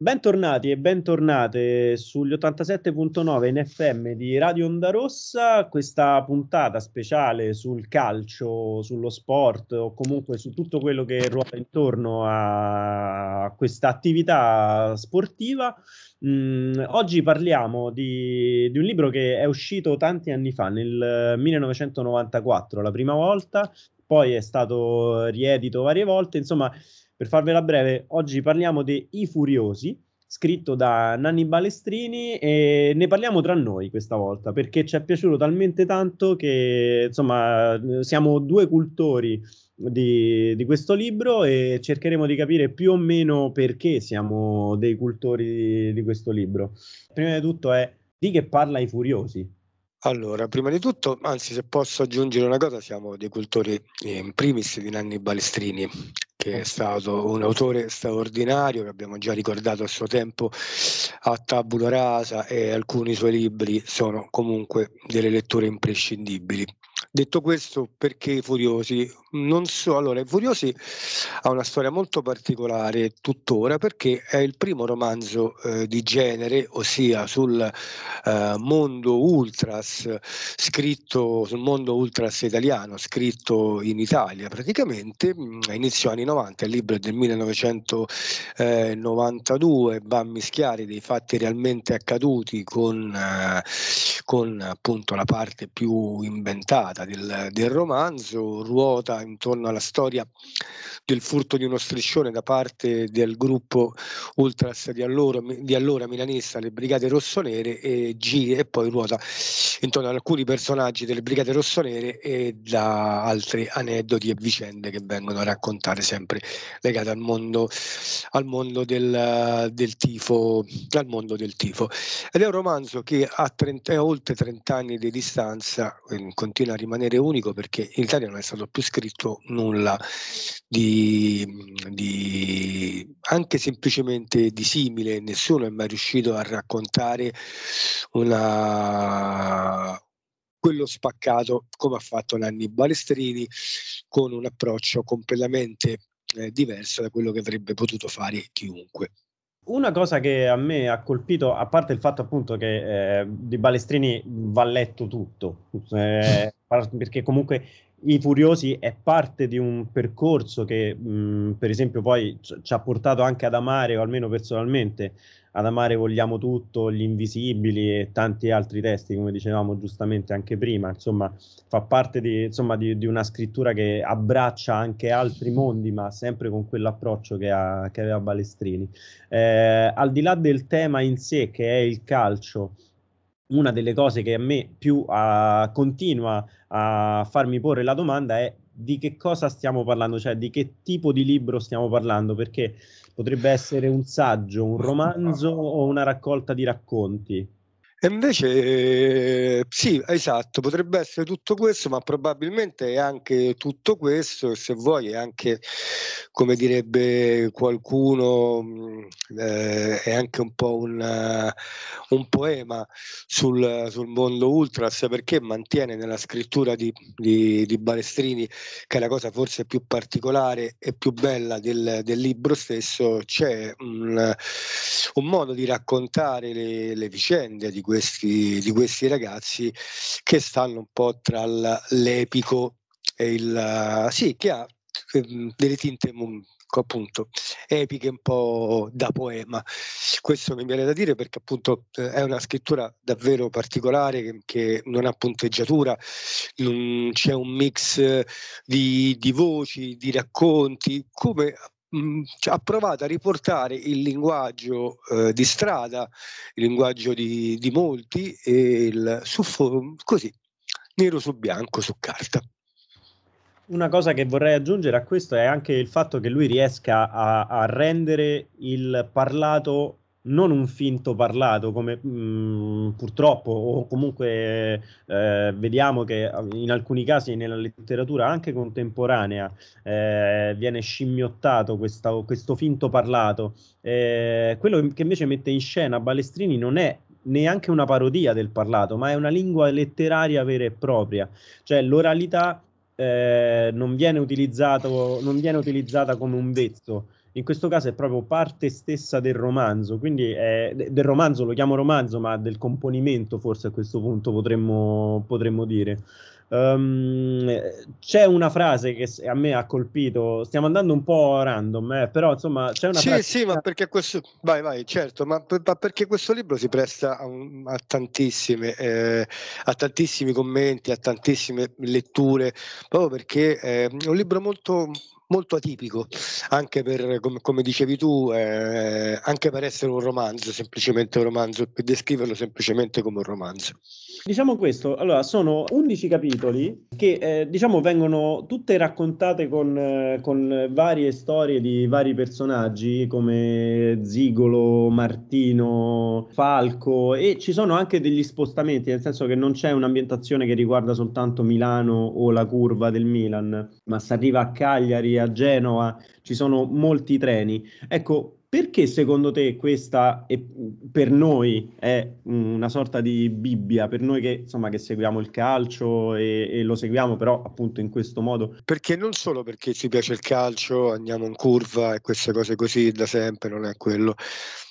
Bentornati e bentornate sugli 87.9 in FM di Radio Onda Rossa, questa puntata speciale sul calcio, sullo sport o comunque su tutto quello che ruota intorno a questa attività sportiva. Mm, oggi parliamo di, di un libro che è uscito tanti anni fa, nel 1994, la prima volta, poi è stato riedito varie volte, insomma per farvela breve, oggi parliamo di I Furiosi, scritto da Nanni Balestrini e ne parliamo tra noi questa volta perché ci è piaciuto talmente tanto che insomma siamo due cultori di, di, questo libro e cercheremo di capire più o meno perché siamo dei cultori di, di questo libro. Prima di tutto è di che parla I Furiosi. Allora, prima di tutto, anzi se posso aggiungere una cosa, siamo dei cultori eh, in primis di Nanni Balestrini, che è stato un autore straordinario che abbiamo già ricordato a suo tempo a Tabula Rasa e alcuni suoi libri sono comunque delle letture imprescindibili. Detto questo, perché i Furiosi? Non so, allora, Furiosi ha una storia molto particolare tuttora perché è il primo romanzo eh, di genere, ossia sul eh, mondo ultras, scritto sul mondo ultras italiano, scritto in Italia praticamente, mm, a inizio anni 90, il libro è del 1992, va a mischiare dei fatti realmente accaduti con, eh, con appunto la parte più inventata del, del romanzo ruota intorno alla storia del furto di uno striscione da parte del gruppo ultras di allora, di allora milanista, le Brigate Rossonere, e, G, e poi ruota intorno ad alcuni personaggi delle Brigate Rossonere e da altri aneddoti e vicende che vengono a raccontare sempre legate al mondo, al mondo del, del, tifo, al mondo del tifo. Ed è un romanzo che ha 30, oltre 30 anni di distanza, continua a rimanere unico perché in Italia non è stato più scritto nulla di, di anche semplicemente di simile, nessuno è mai riuscito a raccontare una, quello spaccato come ha fatto Nanni Balestrini con un approccio completamente eh, diverso da quello che avrebbe potuto fare chiunque. Una cosa che a me ha colpito, a parte il fatto appunto che eh, di Balestrini va letto tutto, eh, perché comunque i Furiosi è parte di un percorso che, mh, per esempio, poi ci ha portato anche ad amare, o almeno personalmente, ad amare Vogliamo tutto, Gli Invisibili e tanti altri testi, come dicevamo giustamente anche prima. Insomma, fa parte di, insomma, di, di una scrittura che abbraccia anche altri mondi, ma sempre con quell'approccio che, ha, che aveva Balestrini. Eh, al di là del tema in sé, che è il calcio, una delle cose che a me più uh, continua a farmi porre la domanda è di che cosa stiamo parlando, cioè di che tipo di libro stiamo parlando, perché potrebbe essere un saggio, un romanzo o una raccolta di racconti. E invece eh, sì, esatto, potrebbe essere tutto questo, ma probabilmente è anche tutto questo, se vuoi è anche, come direbbe qualcuno, mm, eh, è anche un po' un, uh, un poema sul, sul, mondo ultras, perché mantiene nella scrittura di, di, di, Balestrini, che è la cosa forse più particolare e più bella del, del libro stesso, c'è un, un, modo di raccontare le, le vicende di questi, di questi ragazzi che stanno un po' tra l'epico e il... sì, che ha ehm, delle tinte appunto epiche un po' da poema. Questo mi viene da dire perché appunto eh, è una scrittura davvero particolare che, non ha punteggiatura, c'è un mix di, di voci, di racconti, come mh, ha provato a riportare il linguaggio eh, di strada, il linguaggio di, di molti, il, su, così, nero su bianco, su carta. Una cosa che vorrei aggiungere a questo è anche il fatto che lui riesca a, a rendere il parlato non un finto parlato, come mh, mm, purtroppo, o comunque eh, vediamo che in alcuni casi nella letteratura anche contemporanea eh, viene scimmiottato questa, questo finto parlato. Eh, quello che invece mette in scena Balestrini non è neanche una parodia del parlato, ma è una lingua letteraria vera e propria, cioè l'oralità eh, non viene, non viene utilizzata come un vezzo in questo caso è proprio parte stessa del romanzo, quindi è, del romanzo lo chiamo romanzo, ma del componimento forse a questo punto potremmo, potremmo dire. Um, c'è una frase che a me ha colpito, stiamo andando un po' random, eh, però insomma c'è una sì, frase... Sì, ma perché questo... Vai, vai, certo, ma, ma perché questo libro si presta a, un, a tantissime, eh, a tantissimi commenti, a tantissime letture, proprio perché è un libro molto molto atipico, anche per, come, come dicevi tu, eh, anche per essere un romanzo, semplicemente un romanzo, per descriverlo semplicemente come un romanzo. Diciamo questo, allora sono 11 capitoli che eh, diciamo vengono tutte raccontate con, eh, con, varie storie di vari personaggi come Zigolo, Martino, Falco e ci sono anche degli spostamenti, nel senso che non c'è un'ambientazione che riguarda soltanto Milano o la curva del Milan, ma si arriva a Cagliari, a Genova, ci sono molti treni. Ecco, perché secondo te questa è, per noi è una sorta di Bibbia, per noi che, insomma, che seguiamo il calcio e, e, lo seguiamo però appunto in questo modo? Perché non solo perché ci piace il calcio, andiamo in curva e queste cose così da sempre, non è quello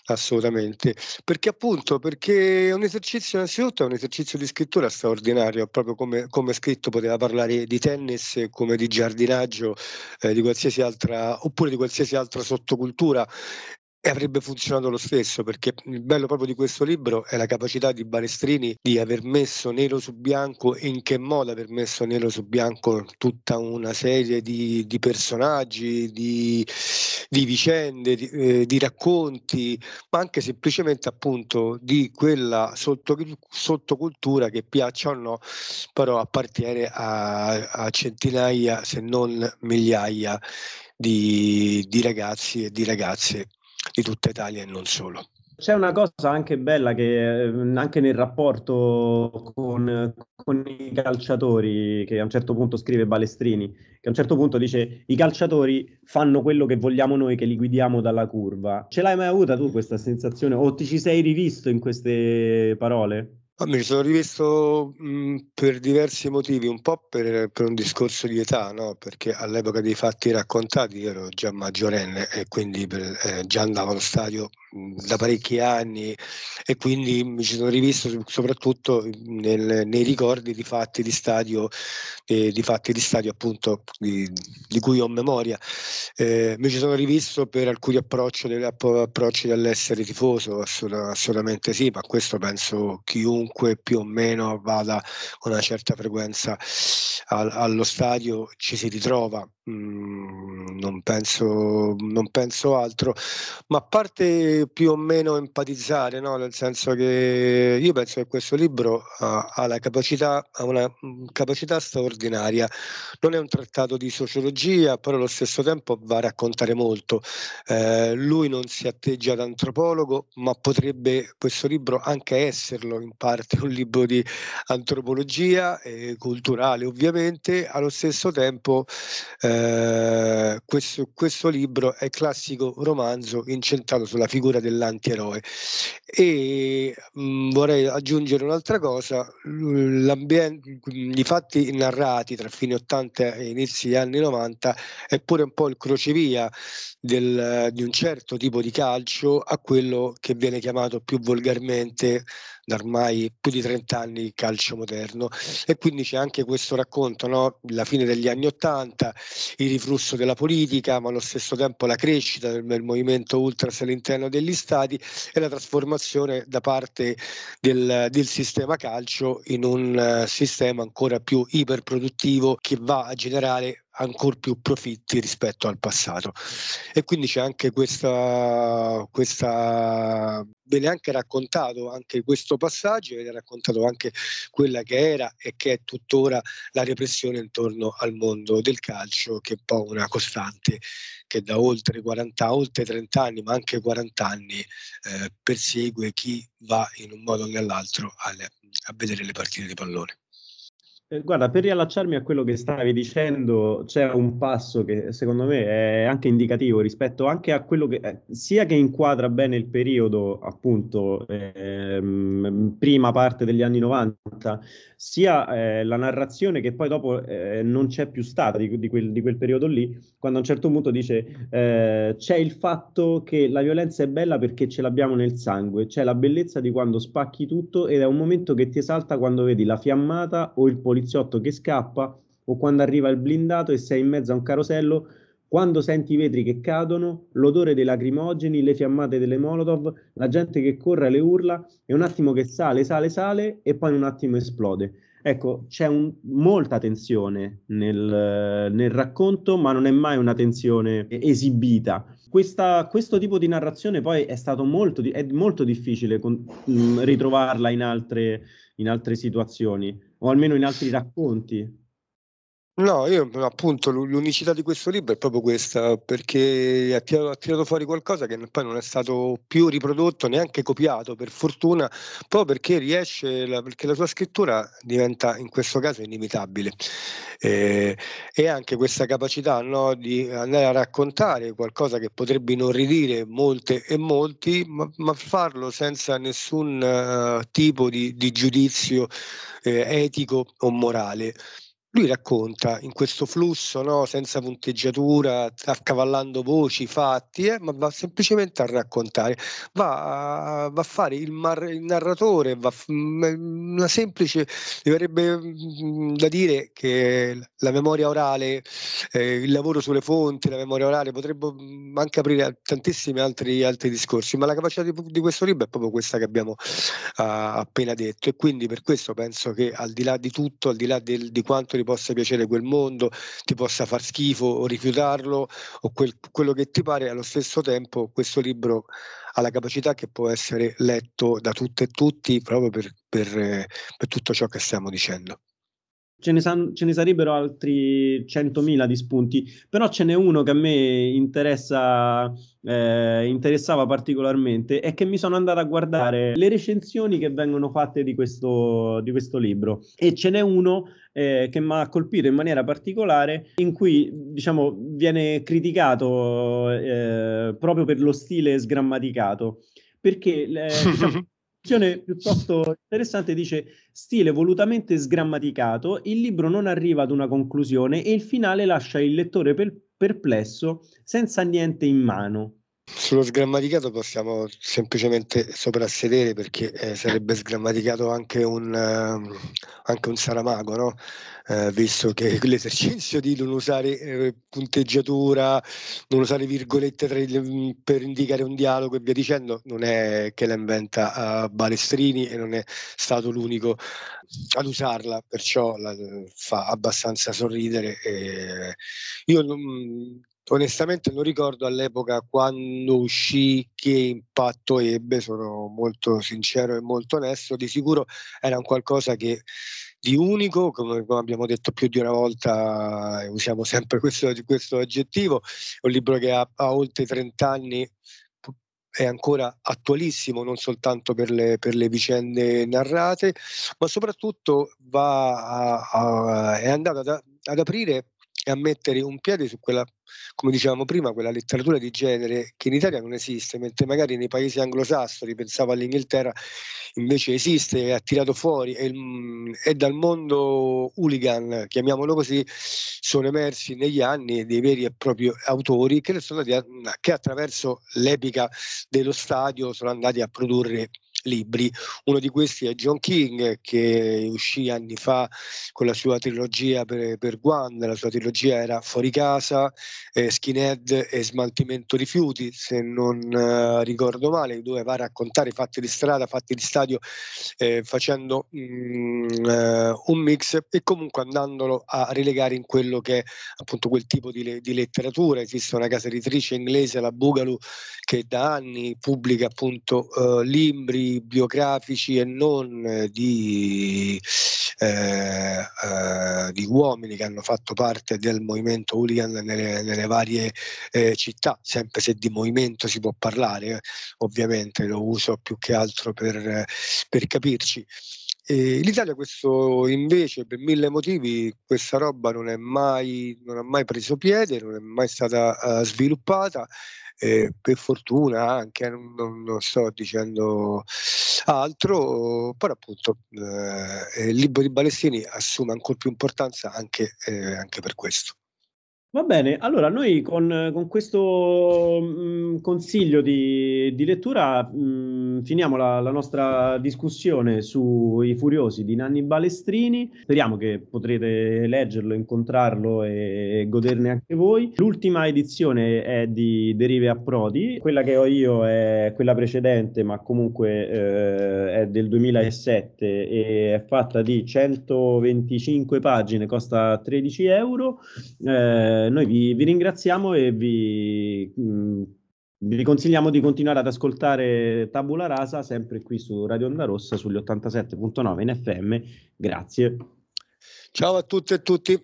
assolutamente. Perché appunto, perché è un esercizio, innanzitutto è un esercizio di scrittura straordinario, proprio come, come scritto poteva parlare di tennis, come di giardinaggio, eh, di qualsiasi altra, oppure di qualsiasi altra sottocultura e avrebbe funzionato lo stesso perché il bello proprio di questo libro è la capacità di Balestrini di aver messo nero su bianco e in che modo aver messo nero su bianco tutta una serie di, di personaggi, di, di vicende, di, eh, di, racconti, ma anche semplicemente appunto di quella sotto, sottocultura che piaccia o no, però appartiene a, a centinaia se non migliaia di, di ragazzi e di ragazze di tutta Italia e non solo. C'è una cosa anche bella che eh, anche nel rapporto con, con, i calciatori, che a un certo punto scrive Balestrini, che a un certo punto dice i calciatori fanno quello che vogliamo noi che li guidiamo dalla curva. Ce l'hai mai avuta tu questa sensazione o ti ci sei rivisto in queste parole? Mi sono rivisto mh, per diversi motivi, un po' per, per un discorso di età, no? perché all'epoca dei fatti raccontati ero già maggiorenne e quindi per, eh, già andavo allo stadio da parecchi anni e quindi mi ci sono rivisto soprattutto nel, nei ricordi di fatti di stadio, eh, di fatti di stadio appunto di, di cui ho memoria. Eh, mi ci sono rivisto per alcuni approcci dell'essere tifoso, assolutamente sì, ma questo penso chiunque più o meno vada con una certa frequenza al, allo stadio ci si ritrova. Mm, non, penso, non penso altro, ma a parte più o meno empatizzare, no? nel senso che io penso che questo libro ha, ha, la capacità, ha una mm, capacità straordinaria. Non è un trattato di sociologia, però allo stesso tempo va a raccontare molto. Eh, lui non si atteggia da antropologo, ma potrebbe questo libro anche esserlo in parte un libro di antropologia eh, culturale, ovviamente. Allo stesso tempo eh, eh, questo, questo, libro è classico romanzo incentrato sulla figura dell'antieroe. E mh, mm, vorrei aggiungere un'altra cosa, i fatti narrati tra fine 80 e inizi anni 90 è pure un po' il crocevia del, di un certo tipo di calcio a quello che viene chiamato più volgarmente da ormai più di 30 anni calcio moderno. E quindi c'è anche questo racconto, no? la fine degli anni 80, il riflusso della politica, ma allo stesso tempo la crescita del, del movimento ultras all'interno degli stati e la trasformazione da parte del, del sistema calcio in un uh, sistema ancora più iperproduttivo che va a generare ancora più profitti rispetto al passato. E quindi c'è anche questa, questa viene anche raccontato anche questo passaggio, viene raccontato anche quella che era e che è tuttora la repressione intorno al mondo del calcio, che è un po' una costante che da oltre 40, oltre 30 anni, ma anche 40 anni eh, persegue chi va in un modo o nell'altro a, a vedere le partite di pallone. Eh, guarda, per riallacciarmi a quello che stavi dicendo, c'è un passo che secondo me è anche indicativo rispetto anche a quello che eh, sia che inquadra bene il periodo, appunto, ehm, prima parte degli anni 90, sia eh, la narrazione che poi dopo eh, non c'è più stata di, di, quel, di, quel, periodo lì, quando a un certo punto dice c'è il fatto che la violenza è bella perché ce l'abbiamo nel sangue, c'è la bellezza di quando spacchi tutto ed è un momento che ti esalta quando vedi la fiammata o il poliziotto poliziotto che scappa o quando arriva il blindato e sei in mezzo a un carosello, quando senti i vetri che cadono, l'odore dei lacrimogeni, le fiammate delle molotov, la gente che corre, le urla, e un attimo che sale, sale, sale e poi in un attimo esplode. Ecco, c'è un, molta tensione nel, nel, racconto, ma non è mai una tensione esibita. Questa, questo tipo di narrazione poi è stato molto, è molto difficile con, ritrovarla in altre, in altre situazioni o almeno in altri racconti. No, io appunto l'unicità di questo libro è proprio questa, perché ha tirato, ha tirato, fuori qualcosa che poi non è stato più riprodotto, neanche copiato, per fortuna, proprio perché riesce, la, perché la sua scrittura diventa in questo caso inimitabile. Eh, e anche questa capacità no, di andare a raccontare qualcosa che potrebbe inorridire molte e molti, ma, ma farlo senza nessun uh, tipo di, di giudizio eh, etico o morale lui racconta in questo flusso no, senza punteggiatura, accavallando voci, fatti, eh, ma va semplicemente a raccontare, va a, va a fare il, mar, il narratore, va, mm, una semplice, mi verrebbe mm, da dire che la memoria orale, eh, il lavoro sulle fonti, la memoria orale potrebbe mm, anche aprire tantissimi altri, altri discorsi, ma la capacità di, di, questo libro è proprio questa che abbiamo uh, appena detto. E quindi per questo penso che al di là di tutto, al di là del, di quanto ti possa piacere quel mondo, ti possa far schifo o rifiutarlo o quel, quello che ti pare, allo stesso tempo questo libro ha la capacità che può essere letto da tutte e tutti proprio per, per, eh, per tutto ciò che stiamo dicendo. Ce ne, san- ce ne, sarebbero altri 100.000 di spunti, però ce n'è uno che a me interessa, eh, interessava particolarmente e che mi sono andato a guardare le recensioni che vengono fatte di questo, di questo libro. E ce n'è uno eh, che mi ha colpito in maniera particolare in cui diciamo viene criticato eh, proprio per lo stile sgrammaticato. Perché eh, diciamo, piuttosto interessante dice stile volutamente sgrammaticato, il libro non arriva ad una conclusione e il finale lascia il lettore per- perplesso senza niente in mano. Sullo sgrammaticato possiamo semplicemente soprassedere perché eh, sarebbe sgrammaticato anche un, uh, anche un Saramago, no? eh, visto che l'esercizio di non usare eh, punteggiatura, non usare virgolette tra, per indicare un dialogo e via dicendo, non è che la inventa uh, Balestrini e non è stato l'unico ad usarla, perciò la, fa abbastanza sorridere. Io non, onestamente non ricordo all'epoca quando uscì che impatto ebbe, sono molto sincero e molto onesto, di sicuro era un qualcosa che di unico, come, abbiamo detto più di una volta, e usiamo sempre questo, questo aggettivo, un libro che ha, ha oltre 30 anni, è ancora attualissimo non soltanto per le, per le vicende narrate, ma soprattutto va a, a, è andato ad, ad aprire e a mettere un piede su quella, come dicevamo prima, quella letteratura di genere che in Italia non esiste, mentre magari nei paesi anglosassoni, pensavo all'Inghilterra, invece esiste e ha tirato fuori e, e dal mondo hooligan, chiamiamolo così, sono emersi negli anni dei veri e propri autori che, che attraverso l'epica dello stadio sono andati a produrre libri. Uno di questi è John King che uscì anni fa con la sua trilogia per, per Guan, la sua trilogia era Fuori casa, eh, Skinhead e Smaltimento rifiuti, se non eh, ricordo male, dove va a raccontare fatti di strada, fatti di stadio, eh, facendo mm, eh, un mix e comunque andandolo a relegare in quello che è appunto quel tipo di, di letteratura. Esiste una casa editrice inglese, la Boogaloo, che da anni pubblica appunto eh, biografici e non eh, di, eh, eh, di, uomini che hanno fatto parte del movimento hooligan nelle, nelle varie eh, città, sempre se di movimento si può parlare, ovviamente lo uso più che altro per, per capirci. E in Italia questo invece, per mille motivi, questa roba non, mai, non ha mai preso piede, non è mai stata uh, sviluppata. Eh, per fortuna anche, non, non, sto dicendo altro, però appunto eh, il libro di Balestrini assume ancora più importanza anche, eh, anche per questo. Va bene, allora noi con, con questo mh, mm, consiglio di, di lettura mh, mm, finiamo la, la, nostra discussione sui Furiosi di Nanni Balestrini. Speriamo che potrete leggerlo, incontrarlo e, goderne anche voi. L'ultima edizione è di Derive a Prodi, quella che ho io è quella precedente, ma comunque eh, è del 2007 e è fatta di 125 pagine, costa 13 euro. Eh, noi vi, vi, ringraziamo e vi, mh, mm, vi, consigliamo di continuare ad ascoltare Tabula Rasa sempre qui su Radio Onda Rossa sugli 87.9 in FM. Grazie. Ciao a tutte e tutti.